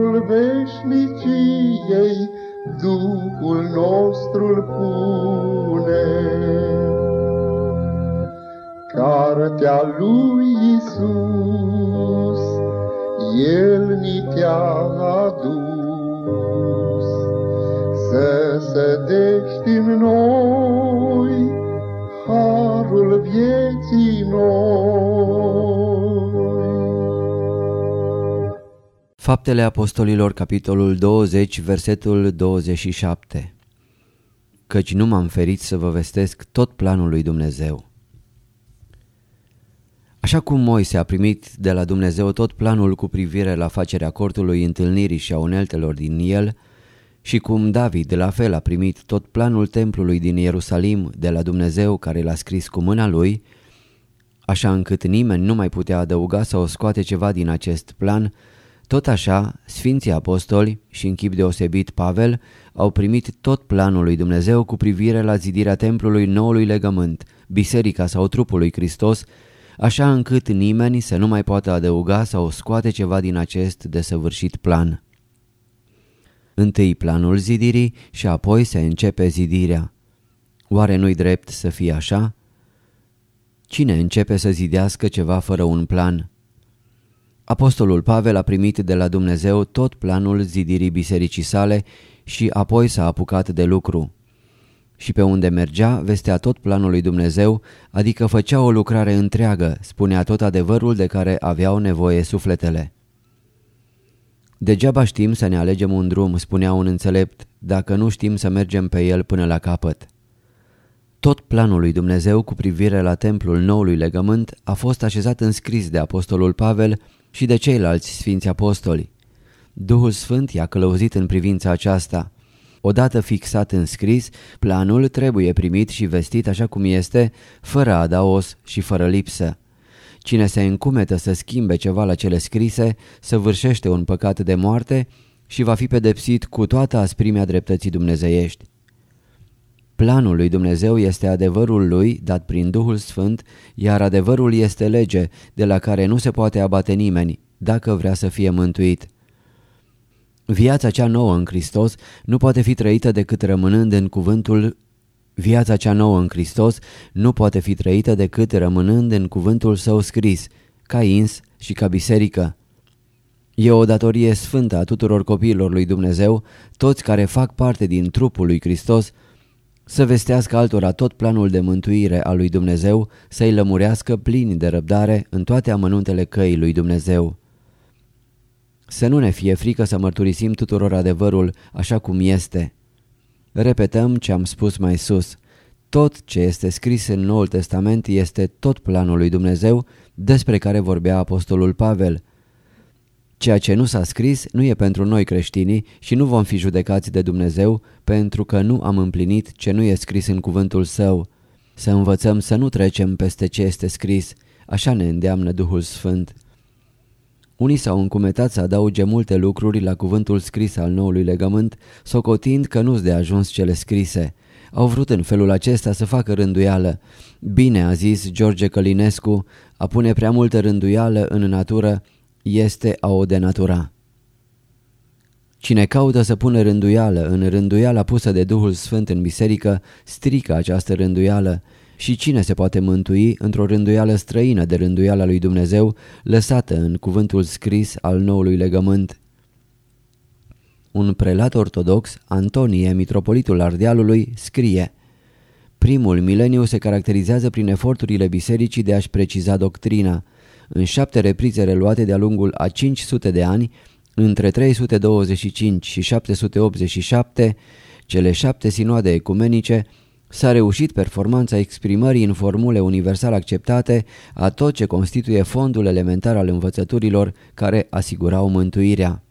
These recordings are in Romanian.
hotarul veșniciei, Duhul nostru pune. Cartea lui Isus, El ni te-a adus, Să sădești în noi Faptele Apostolilor, capitolul 20, versetul 27 Căci nu m-am ferit să vă vestesc tot planul lui Dumnezeu. Așa cum Moise a primit de la Dumnezeu tot planul cu privire la facerea cortului întâlnirii și a uneltelor din el, și cum David la fel a primit tot planul templului din Ierusalim de la Dumnezeu care l-a scris cu mâna lui, așa încât nimeni nu mai putea adăuga sau scoate ceva din acest plan, tot așa, Sfinții Apostoli și în chip deosebit Pavel au primit tot planul lui Dumnezeu cu privire la zidirea templului noului legământ, biserica sau trupul lui Hristos, așa încât nimeni să nu mai poată adăuga sau scoate ceva din acest desăvârșit plan. Întâi planul zidirii și apoi se începe zidirea. Oare nu-i drept să fie așa? Cine începe să zidească ceva fără un plan? Apostolul Pavel a primit de la Dumnezeu tot planul zidirii bisericii sale și apoi s-a apucat de lucru. Și pe unde mergea, vestea tot planul lui Dumnezeu, adică făcea o lucrare întreagă, spunea tot adevărul de care aveau nevoie sufletele. Degeaba știm să ne alegem un drum, spunea un înțelept, dacă nu știm să mergem pe el până la capăt. Tot planul lui Dumnezeu cu privire la templul noului legământ a fost așezat în scris de apostolul Pavel și de ceilalți sfinți apostoli. Duhul Sfânt i-a călăuzit în privința aceasta. Odată fixat în scris, planul trebuie primit și vestit așa cum este, fără adaos și fără lipsă. Cine se încumetă să schimbe ceva la cele scrise, săvârșește un păcat de moarte și va fi pedepsit cu toată asprimea dreptății dumnezeiești. Planul lui Dumnezeu este adevărul lui dat prin Duhul Sfânt, iar adevărul este lege de la care nu se poate abate nimeni dacă vrea să fie mântuit. Viața cea nouă în Hristos nu poate fi trăită decât rămânând în cuvântul Viața cea nouă în Hristos nu poate fi trăită decât rămânând în cuvântul său scris, ca ins și ca biserică. E o datorie sfântă a tuturor copiilor lui Dumnezeu, toți care fac parte din trupul lui Hristos, să vestească altora tot planul de mântuire al lui Dumnezeu, să-i lămurească plini de răbdare în toate amănuntele căii lui Dumnezeu. Să nu ne fie frică să mărturisim tuturor adevărul așa cum este. Repetăm ce am spus mai sus. Tot ce este scris în Noul Testament este tot planul lui Dumnezeu despre care vorbea Apostolul Pavel. Ceea ce nu s-a scris nu e pentru noi creștinii și nu vom fi judecați de Dumnezeu pentru că nu am împlinit ce nu e scris în cuvântul său. Să învățăm să nu trecem peste ce este scris, așa ne îndeamnă Duhul Sfânt. Unii s-au încumetat să adauge multe lucruri la cuvântul scris al noului legământ, socotind că nu-s de ajuns cele scrise. Au vrut în felul acesta să facă rânduială. Bine, a zis George Călinescu, a pune prea multă rânduială în natură este a o denatura. Cine caută să pună rânduială în rânduiala pusă de Duhul Sfânt în biserică, strică această rânduială și cine se poate mântui într-o rânduială străină de rânduiala lui Dumnezeu, lăsată în cuvântul scris al noului legământ? Un prelat ortodox, Antonie, mitropolitul Ardealului, scrie Primul mileniu se caracterizează prin eforturile bisericii de a-și preciza doctrina. În șapte reprize reluate de-a lungul a 500 de ani, între 325 și 787, cele șapte sinoade ecumenice S-a reușit performanța exprimării în formule universal acceptate a tot ce constituie fondul elementar al învățăturilor care asigurau mântuirea.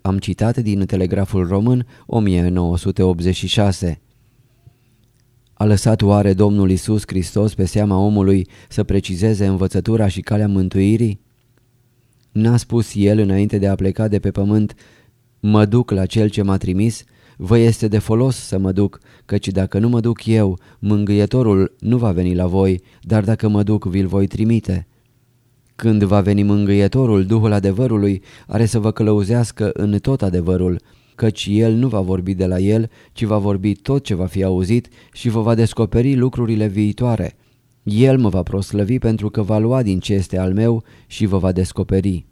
Am citat din Telegraful Român 1986. A lăsat oare Domnul Isus Hristos pe seama omului să precizeze învățătura și calea mântuirii? N-a spus El înainte de a pleca de pe pământ, mă duc la Cel ce m-a trimis, vă este de folos să mă duc, căci dacă nu mă duc eu, mângâietorul nu va veni la voi, dar dacă mă duc, vi-l voi trimite. Când va veni mângâietorul, Duhul adevărului, are să vă călăuzească în tot adevărul, căci el nu va vorbi de la el, ci va vorbi tot ce va fi auzit și vă va descoperi lucrurile viitoare. El mă va proslăvi pentru că va lua din ce este al meu și vă va descoperi.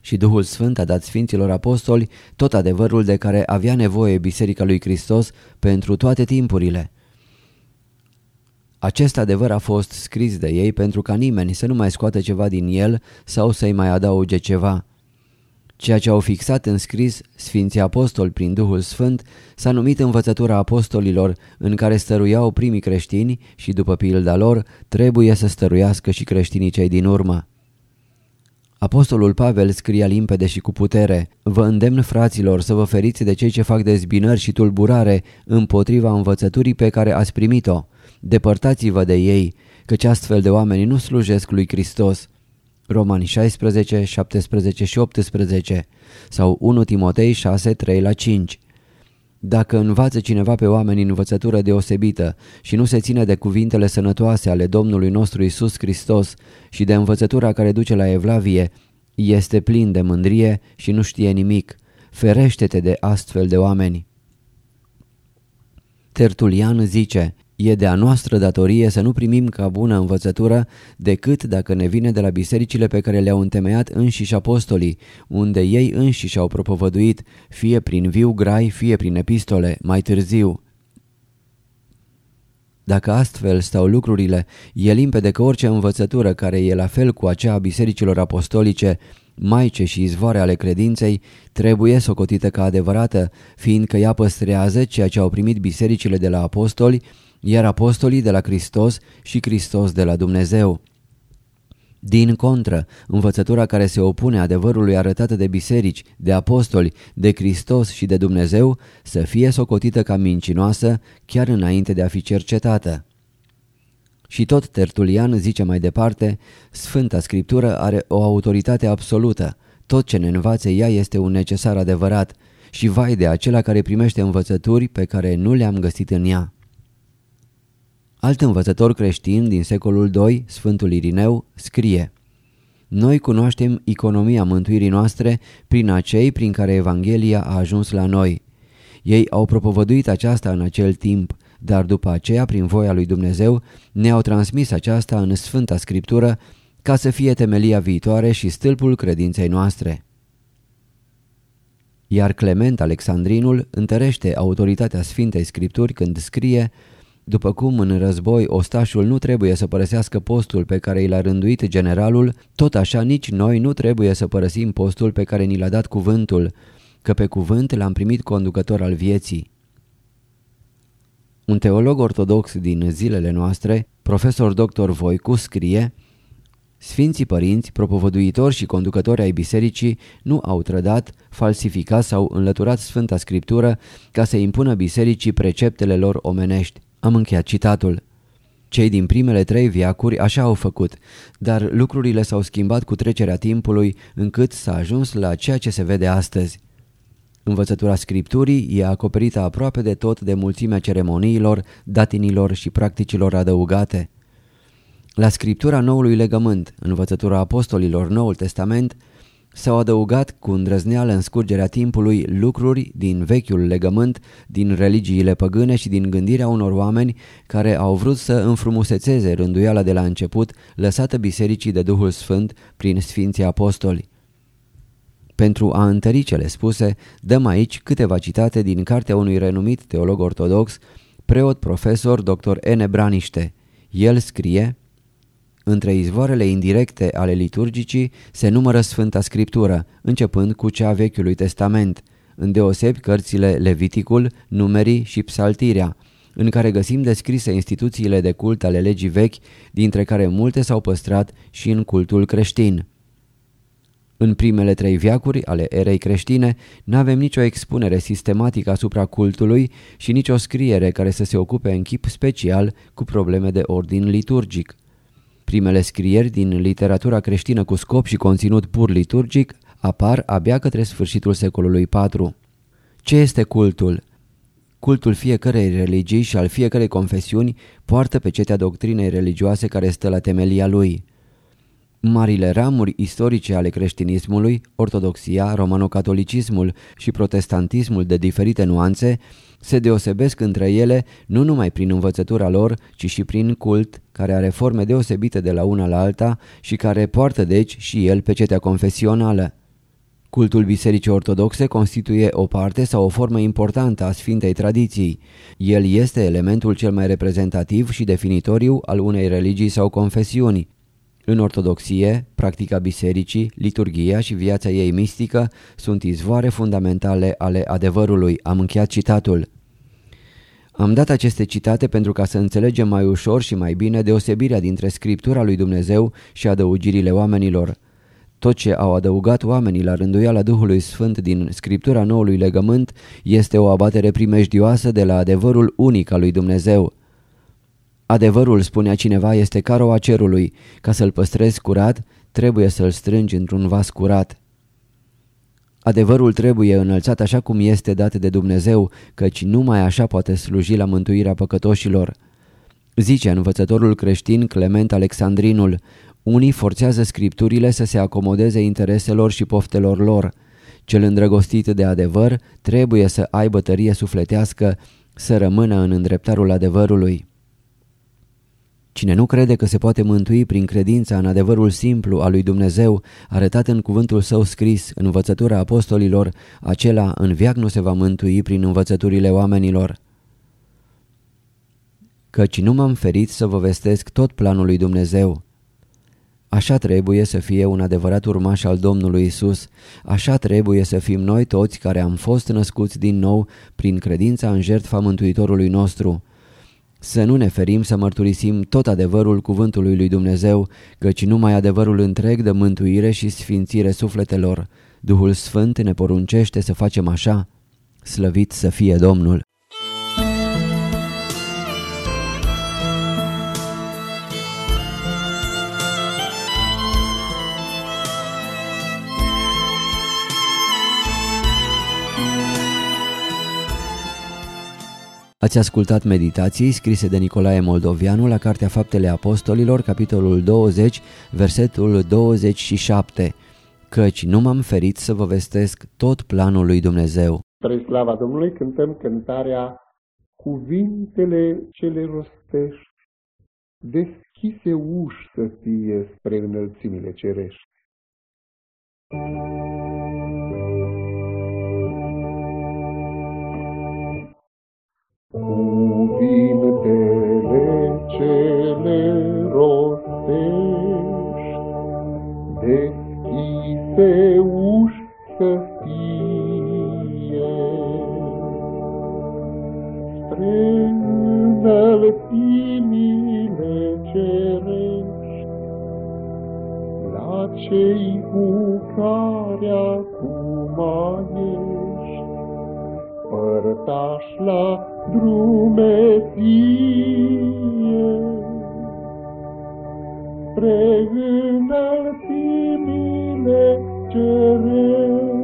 Și Duhul Sfânt a dat Sfinților Apostoli tot adevărul de care avea nevoie Biserica lui Hristos pentru toate timpurile. Acest adevăr a fost scris de ei pentru ca nimeni să nu mai scoată ceva din el sau să-i mai adauge ceva. Ceea ce au fixat în scris Sfinții Apostoli prin Duhul Sfânt s-a numit învățătura apostolilor în care stăruiau primii creștini și după pilda lor trebuie să stăruiască și creștinii cei din urmă. Apostolul Pavel scria limpede și cu putere, Vă îndemn fraților să vă feriți de cei ce fac dezbinări și tulburare împotriva învățăturii pe care ați primit-o. Depărtați-vă de ei, căci astfel de oameni nu slujesc lui Hristos. Romani 16, 17 și 18 sau 1 Timotei 6, 3 la 5 Dacă învață cineva pe oameni învățătură deosebită și nu se ține de cuvintele sănătoase ale Domnului nostru Isus Hristos și de învățătura care duce la evlavie, este plin de mândrie și nu știe nimic. Ferește-te de astfel de oameni. Tertulian zice, E de a noastră datorie să nu primim ca bună învățătură decât dacă ne vine de la bisericile pe care le-au întemeiat înșiși apostolii, unde ei înșiși au propovăduit, fie prin viu grai, fie prin epistole, mai târziu. Dacă astfel stau lucrurile, e limpede că orice învățătură care e la fel cu aceea a bisericilor apostolice, maice și izvoare ale credinței, trebuie socotită ca adevărată, fiindcă ea păstrează ceea ce au primit bisericile de la apostoli, iar apostolii de la Hristos și Hristos de la Dumnezeu. Din contră, învățătura care se opune adevărului arătată de biserici, de apostoli, de Hristos și de Dumnezeu să fie socotită ca mincinoasă chiar înainte de a fi cercetată. Și tot Tertulian zice mai departe, Sfânta Scriptură are o autoritate absolută, tot ce ne învață ea este un necesar adevărat și vai de acela care primește învățături pe care nu le-am găsit în ea. Alt învățător creștin din secolul II, Sfântul Irineu, scrie Noi cunoaștem economia mântuirii noastre prin acei prin care Evanghelia a ajuns la noi. Ei au propovăduit aceasta în acel timp, dar după aceea, prin voia lui Dumnezeu, ne-au transmis aceasta în Sfânta Scriptură ca să fie temelia viitoare și stâlpul credinței noastre. Iar Clement Alexandrinul întărește autoritatea Sfintei Scripturi când scrie după cum în război ostașul nu trebuie să părăsească postul pe care i l-a rânduit generalul, tot așa nici noi nu trebuie să părăsim postul pe care ni l-a dat cuvântul, că pe cuvânt l-am primit conducător al vieții. Un teolog ortodox din zilele noastre, profesor dr. Voicu, scrie Sfinții părinți, propovăduitori și conducători ai bisericii nu au trădat, falsificat sau înlăturat Sfânta Scriptură ca să impună bisericii preceptele lor omenești. Am încheiat citatul. Cei din primele trei viacuri așa au făcut, dar lucrurile s-au schimbat cu trecerea timpului încât s-a ajuns la ceea ce se vede astăzi. Învățătura Scripturii e acoperită aproape de tot de mulțimea ceremoniilor, datinilor și practicilor adăugate. La Scriptura Noului Legământ, învățătura apostolilor Noul Testament, S-au adăugat cu îndrăzneală în scurgerea timpului lucruri din vechiul legământ, din religiile păgâne și din gândirea unor oameni care au vrut să înfrumusețeze rânduiala de la început lăsată bisericii de Duhul Sfânt prin Sfinții Apostoli. Pentru a întări cele spuse, dăm aici câteva citate din cartea unui renumit teolog ortodox, preot profesor dr. N. Braniște. El scrie între izvoarele indirecte ale liturgicii se numără Sfânta Scriptură, începând cu cea Vechiului Testament, îndeosebi cărțile Leviticul, Numerii și Psaltirea, în care găsim descrise instituțiile de cult ale legii vechi, dintre care multe s-au păstrat și în cultul creștin. În primele trei viacuri ale erei creștine n-avem nicio expunere sistematică asupra cultului și nicio scriere care să se ocupe în chip special cu probleme de ordin liturgic. Primele scrieri din literatura creștină cu scop și conținut pur liturgic apar abia către sfârșitul secolului IV. Ce este cultul? Cultul fiecărei religii și al fiecărei confesiuni poartă pe cetea doctrinei religioase care stă la temelia lui. Marile ramuri istorice ale creștinismului, ortodoxia, romano-catolicismul și protestantismul de diferite nuanțe, se deosebesc între ele nu numai prin învățătura lor, ci și prin cult, care are forme deosebite de la una la alta și care poartă deci și el pe cetea confesională. Cultul Bisericii Ortodoxe constituie o parte sau o formă importantă a Sfintei Tradiții. El este elementul cel mai reprezentativ și definitoriu al unei religii sau confesiuni. În ortodoxie, practica bisericii, liturgia și viața ei mistică sunt izvoare fundamentale ale adevărului. Am încheiat citatul. Am dat aceste citate pentru ca să înțelegem mai ușor și mai bine deosebirea dintre Scriptura lui Dumnezeu și adăugirile oamenilor. Tot ce au adăugat oamenii la rânduiala Duhului Sfânt din Scriptura Noului Legământ este o abatere primejdioasă de la adevărul unic al lui Dumnezeu. Adevărul, spunea cineva, este caroa cerului. Ca să-l păstrezi curat, trebuie să-l strângi într-un vas curat. Adevărul trebuie înălțat așa cum este dat de Dumnezeu, căci numai așa poate sluji la mântuirea păcătoșilor. Zice învățătorul creștin Clement Alexandrinul, unii forțează scripturile să se acomodeze intereselor și poftelor lor. Cel îndrăgostit de adevăr trebuie să aibă tărie sufletească, să rămână în îndreptarul adevărului. Cine nu crede că se poate mântui prin credința în adevărul simplu al lui Dumnezeu, arătat în cuvântul său scris, în învățătura apostolilor, acela în viac nu se va mântui prin învățăturile oamenilor. Căci nu m-am ferit să vă vestesc tot planul lui Dumnezeu. Așa trebuie să fie un adevărat urmaș al Domnului Isus, așa trebuie să fim noi toți care am fost născuți din nou prin credința în jertfa Mântuitorului nostru. Să nu ne ferim să mărturisim tot adevărul cuvântului lui Dumnezeu, căci numai adevărul întreg de mântuire și sfințire sufletelor. Duhul Sfânt ne poruncește să facem așa. Slăvit să fie Domnul! Ați ascultat meditații scrise de Nicolae Moldovianu la Cartea Faptele Apostolilor, capitolul 20, versetul 27. Căci nu m-am ferit să vă vestesc tot planul lui Dumnezeu. Spre slava Domnului cântăm cântarea Cuvintele ce le rostești, deschise uși să fie spre înălțimile cerești. Cuvintele cele rostești, deschise uși să fie. Spre înălțimile cerești, la cei cu care acum ești, părtaș la drumeție. Spre înălțimile cerești,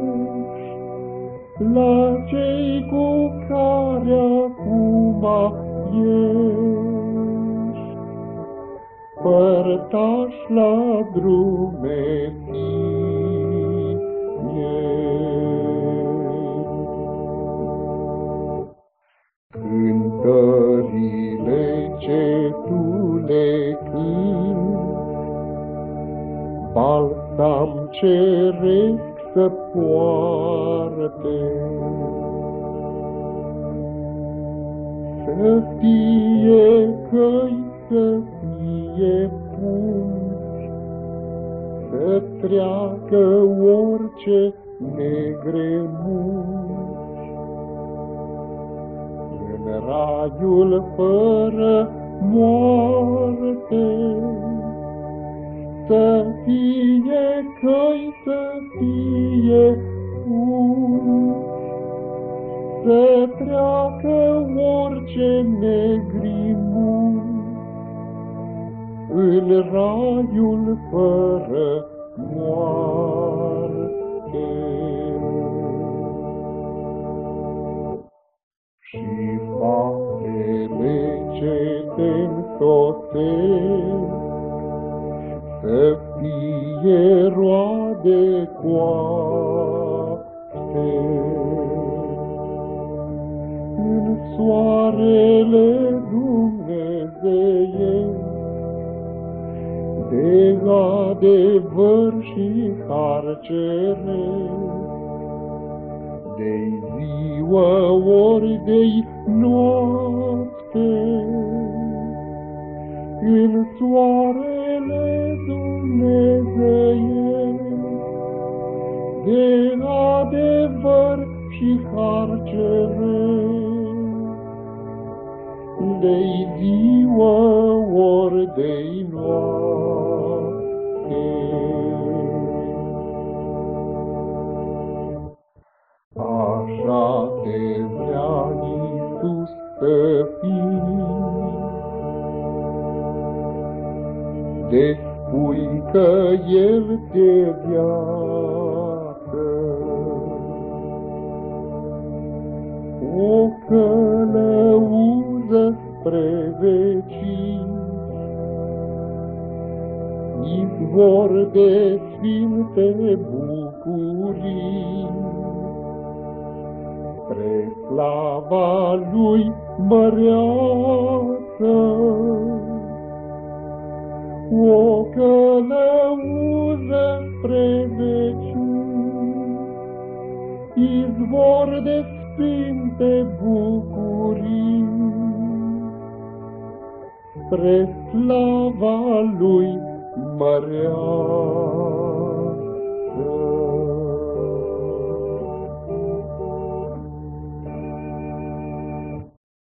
la cei cu care acum ești, părtaș la drumeție. cântările ceresc să poarte. Să fie căi, să fie punți, să treacă orice negre munți raiul fără moarte, să fie fie căi să fie să treacă orice negrimun în raiul fără moarte. Fie roade coapte. În soarele Dumnezeie, de adevăr și harcere, de ziua ori de noapte, în soarele Dumnezeie, de adevăr și harcere, de-i ziua ori de noapte. Că El te viață. O călăuză spre vecini, izvor de sfinte bucurii, spre slava Lui măreață o călăuză spre veciuni, izvor de sfinte bucurii, spre slava lui mărească.